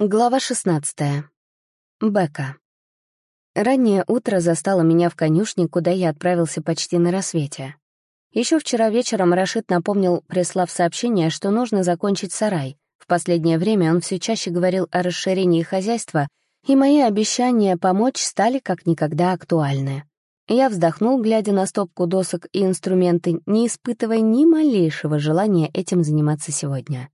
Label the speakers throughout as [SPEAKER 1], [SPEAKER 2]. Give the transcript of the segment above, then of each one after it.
[SPEAKER 1] Глава 16. Бека. Раннее утро застало меня в конюшне, куда я отправился почти на рассвете. Еще вчера вечером Рашид напомнил, прислав сообщение, что нужно закончить сарай. В последнее время он все чаще говорил о расширении хозяйства, и мои обещания помочь стали как никогда актуальны. Я вздохнул, глядя на стопку досок и инструменты, не испытывая ни малейшего желания этим заниматься сегодня.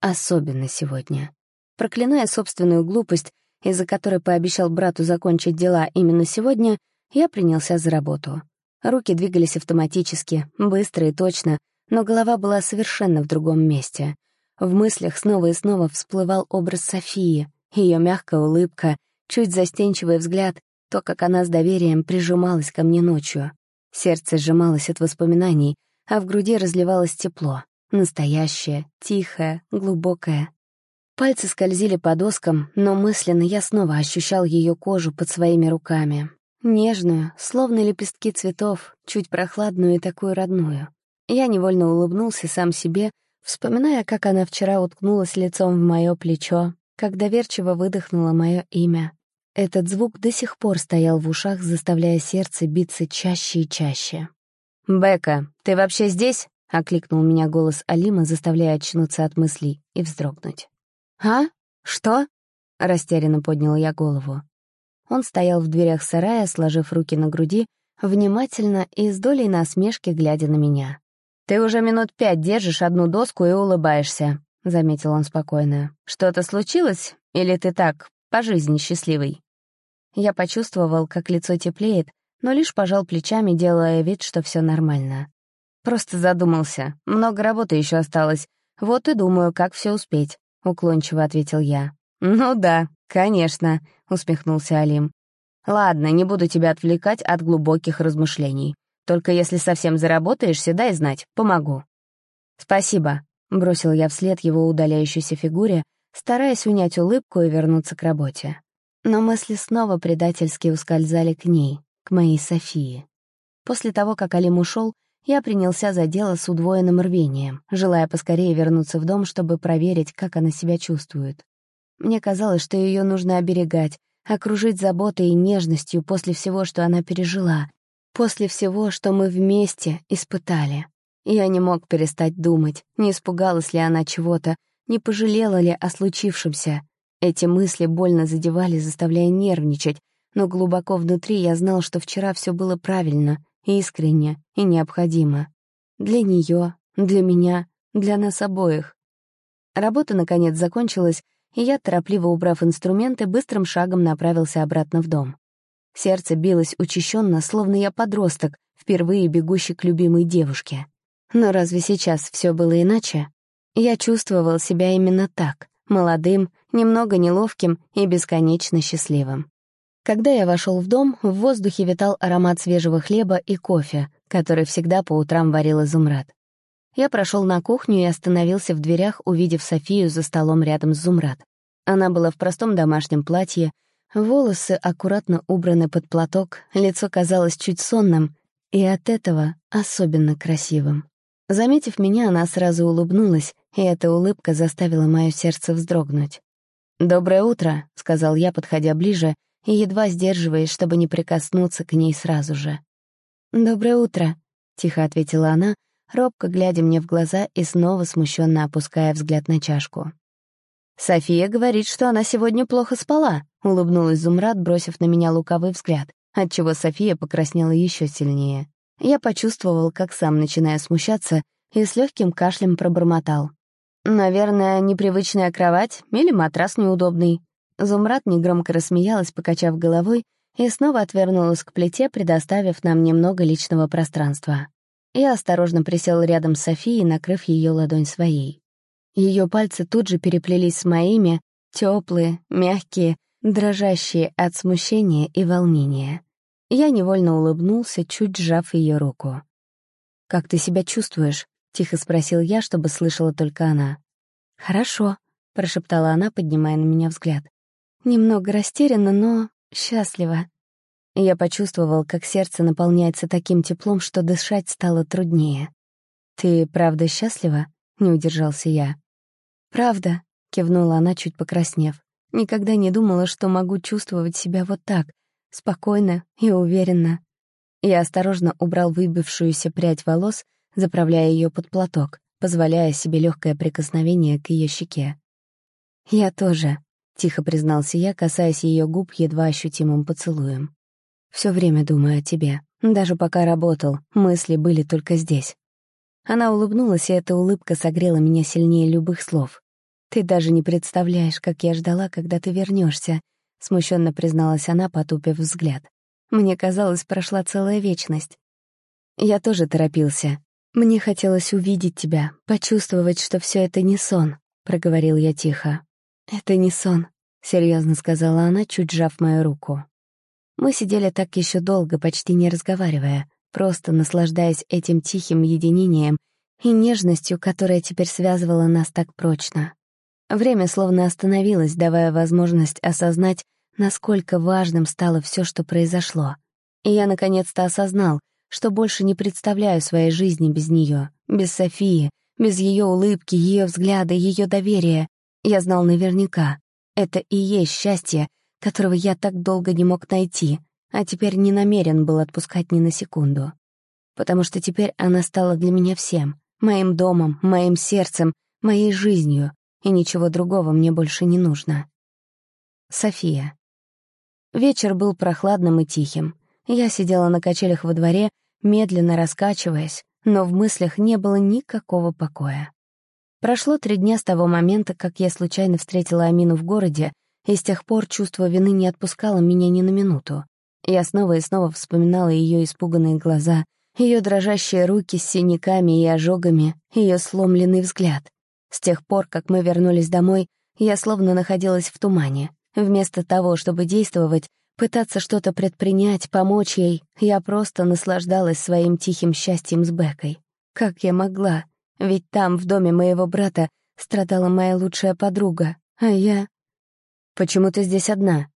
[SPEAKER 1] Особенно сегодня. Проклиная собственную глупость, из-за которой пообещал брату закончить дела именно сегодня, я принялся за работу. Руки двигались автоматически, быстро и точно, но голова была совершенно в другом месте. В мыслях снова и снова всплывал образ Софии, ее мягкая улыбка, чуть застенчивый взгляд, то, как она с доверием прижималась ко мне ночью. Сердце сжималось от воспоминаний, а в груди разливалось тепло. Настоящее, тихое, глубокое. Пальцы скользили по доскам, но мысленно я снова ощущал ее кожу под своими руками. Нежную, словно лепестки цветов, чуть прохладную и такую родную. Я невольно улыбнулся сам себе, вспоминая, как она вчера уткнулась лицом в мое плечо, как доверчиво выдохнула мое имя. Этот звук до сих пор стоял в ушах, заставляя сердце биться чаще и чаще. «Бека, ты вообще здесь?» — окликнул меня голос Алима, заставляя очнуться от мыслей и вздрогнуть. «А? Что?» — растерянно поднял я голову. Он стоял в дверях сарая, сложив руки на груди, внимательно и с долей насмешки глядя на меня. «Ты уже минут пять держишь одну доску и улыбаешься», — заметил он спокойно. «Что-то случилось? Или ты так, по жизни счастливый?» Я почувствовал, как лицо теплеет, но лишь пожал плечами, делая вид, что все нормально. Просто задумался. Много работы еще осталось. Вот и думаю, как все успеть. — уклончиво ответил я. «Ну да, конечно», — усмехнулся Алим. «Ладно, не буду тебя отвлекать от глубоких размышлений. Только если совсем заработаешься, дай знать, помогу». «Спасибо», — бросил я вслед его удаляющейся фигуре, стараясь унять улыбку и вернуться к работе. Но мысли снова предательски ускользали к ней, к моей Софии. После того, как Алим ушел, я принялся за дело с удвоенным рвением, желая поскорее вернуться в дом, чтобы проверить, как она себя чувствует. Мне казалось, что ее нужно оберегать, окружить заботой и нежностью после всего, что она пережила, после всего, что мы вместе испытали. Я не мог перестать думать, не испугалась ли она чего-то, не пожалела ли о случившемся. Эти мысли больно задевали, заставляя нервничать, но глубоко внутри я знал, что вчера все было правильно, искренне и необходимо. Для нее, для меня, для нас обоих. Работа, наконец, закончилась, и я, торопливо убрав инструменты, быстрым шагом направился обратно в дом. Сердце билось учащенно, словно я подросток, впервые бегущий к любимой девушке. Но разве сейчас все было иначе? Я чувствовал себя именно так, молодым, немного неловким и бесконечно счастливым. Когда я вошел в дом, в воздухе витал аромат свежего хлеба и кофе, который всегда по утрам варил Изумрад. Я прошел на кухню и остановился в дверях, увидев Софию за столом рядом с Зумрад. Она была в простом домашнем платье, волосы аккуратно убраны под платок, лицо казалось чуть сонным, и от этого особенно красивым. Заметив меня, она сразу улыбнулась, и эта улыбка заставила мое сердце вздрогнуть. «Доброе утро», — сказал я, подходя ближе, и едва сдерживаясь, чтобы не прикоснуться к ней сразу же. «Доброе утро», — тихо ответила она, робко глядя мне в глаза и снова смущенно опуская взгляд на чашку. «София говорит, что она сегодня плохо спала», — улыбнулась Зумрад, бросив на меня луковый взгляд, отчего София покраснела еще сильнее. Я почувствовал, как сам начинаю смущаться, и с легким кашлем пробормотал. «Наверное, непривычная кровать или матрас неудобный. Зумрад негромко рассмеялась, покачав головой, и снова отвернулась к плите, предоставив нам немного личного пространства. Я осторожно присел рядом с Софией, накрыв ее ладонь своей. Ее пальцы тут же переплелись с моими, теплые, мягкие, дрожащие от смущения и волнения. Я невольно улыбнулся, чуть сжав ее руку. «Как ты себя чувствуешь?» — тихо спросил я, чтобы слышала только она. «Хорошо», — прошептала она, поднимая на меня взгляд. Немного растеряна, но счастлива. Я почувствовал, как сердце наполняется таким теплом, что дышать стало труднее. «Ты правда счастлива?» — не удержался я. «Правда», — кивнула она, чуть покраснев. Никогда не думала, что могу чувствовать себя вот так, спокойно и уверенно. Я осторожно убрал выбившуюся прядь волос, заправляя ее под платок, позволяя себе легкое прикосновение к ее щеке. «Я тоже», — тихо признался я, касаясь ее губ едва ощутимым поцелуем. Все время думаю о тебе. Даже пока работал, мысли были только здесь». Она улыбнулась, и эта улыбка согрела меня сильнее любых слов. «Ты даже не представляешь, как я ждала, когда ты вернешься, смущенно призналась она, потупив взгляд. «Мне казалось, прошла целая вечность». Я тоже торопился. Мне хотелось увидеть тебя, почувствовать, что все это не сон, проговорил я тихо. «Это не сон», — серьезно сказала она, чуть сжав мою руку. Мы сидели так еще долго, почти не разговаривая, просто наслаждаясь этим тихим единением и нежностью, которая теперь связывала нас так прочно. Время словно остановилось, давая возможность осознать, насколько важным стало все, что произошло. И я наконец-то осознал, что больше не представляю своей жизни без нее, без Софии, без ее улыбки, ее взгляда, ее доверия. Я знал наверняка, это и есть счастье, которого я так долго не мог найти, а теперь не намерен был отпускать ни на секунду. Потому что теперь она стала для меня всем, моим домом, моим сердцем, моей жизнью, и ничего другого мне больше не нужно. София. Вечер был прохладным и тихим. Я сидела на качелях во дворе, медленно раскачиваясь, но в мыслях не было никакого покоя. Прошло три дня с того момента, как я случайно встретила Амину в городе, и с тех пор чувство вины не отпускало меня ни на минуту. Я снова и снова вспоминала ее испуганные глаза, ее дрожащие руки с синяками и ожогами, ее сломленный взгляд. С тех пор, как мы вернулись домой, я словно находилась в тумане. Вместо того, чтобы действовать, пытаться что-то предпринять, помочь ей, я просто наслаждалась своим тихим счастьем с Бекой. Как я могла? Ведь там, в доме моего брата, страдала моя лучшая подруга, а я... «Почему ты здесь одна?»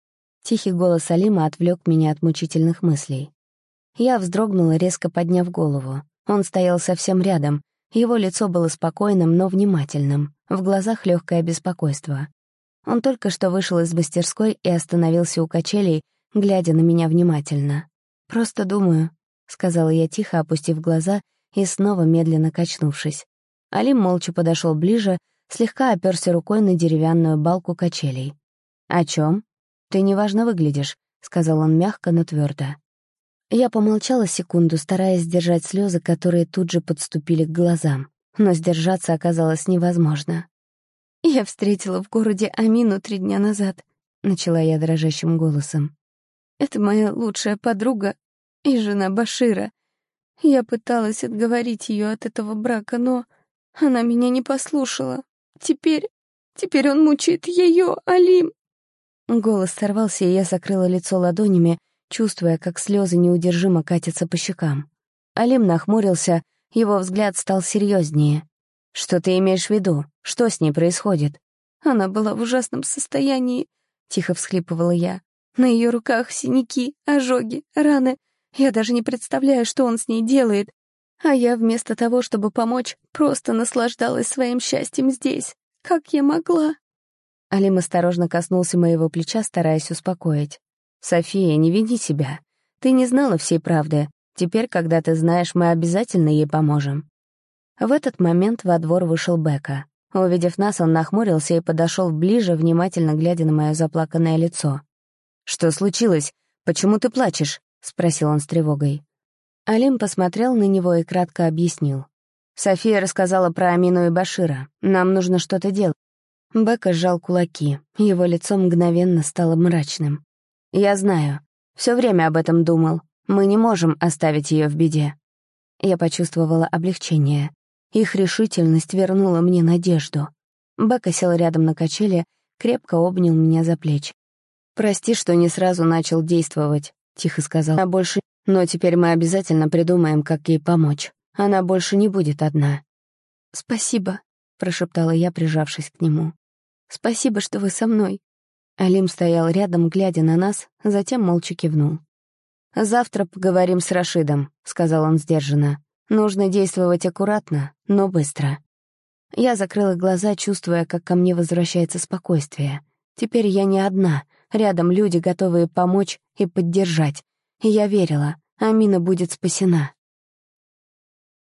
[SPEAKER 1] Тихий голос Алима отвлек меня от мучительных мыслей. Я вздрогнула, резко подняв голову. Он стоял совсем рядом. Его лицо было спокойным, но внимательным. В глазах легкое беспокойство. Он только что вышел из мастерской и остановился у качелей, глядя на меня внимательно. «Просто думаю», — сказала я тихо, опустив глаза и снова медленно качнувшись. Алим молча подошел ближе, слегка оперся рукой на деревянную балку качелей. «О чем? Ты неважно выглядишь», — сказал он мягко, но твердо. Я помолчала секунду, стараясь сдержать слезы, которые тут же подступили к глазам, но сдержаться оказалось невозможно. «Я встретила в городе Амину три дня назад», — начала я дрожащим голосом. «Это моя лучшая подруга и жена Башира. Я пыталась отговорить ее от этого брака, но она меня не послушала. Теперь... Теперь он мучает ее, Алим. Голос сорвался, и я закрыла лицо ладонями, чувствуя, как слезы неудержимо катятся по щекам. Алим нахмурился, его взгляд стал серьезнее. «Что ты имеешь в виду? Что с ней происходит?» Она была в ужасном состоянии, — тихо всхлипывала я. На ее руках синяки, ожоги, раны. Я даже не представляю, что он с ней делает. А я вместо того, чтобы помочь, просто наслаждалась своим счастьем здесь. Как я могла? Алим осторожно коснулся моего плеча, стараясь успокоить. «София, не веди себя. Ты не знала всей правды. Теперь, когда ты знаешь, мы обязательно ей поможем». В этот момент во двор вышел Бека. Увидев нас, он нахмурился и подошел ближе, внимательно глядя на мое заплаканное лицо. «Что случилось? Почему ты плачешь?» — спросил он с тревогой. Алим посмотрел на него и кратко объяснил. «София рассказала про Амину и Башира. Нам нужно что-то делать. Бека сжал кулаки, его лицо мгновенно стало мрачным. «Я знаю. Все время об этом думал. Мы не можем оставить ее в беде». Я почувствовала облегчение. Их решительность вернула мне надежду. Бека сел рядом на качели, крепко обнял меня за плечи. «Прости, что не сразу начал действовать», — тихо сказал. «А больше... Но теперь мы обязательно придумаем, как ей помочь. Она больше не будет одна». «Спасибо», — прошептала я, прижавшись к нему. Спасибо, что вы со мной». Алим стоял рядом, глядя на нас, затем молча кивнул. «Завтра поговорим с Рашидом», — сказал он сдержанно. «Нужно действовать аккуратно, но быстро». Я закрыла глаза, чувствуя, как ко мне возвращается спокойствие. Теперь я не одна, рядом люди, готовые помочь и поддержать. Я верила, Амина будет спасена.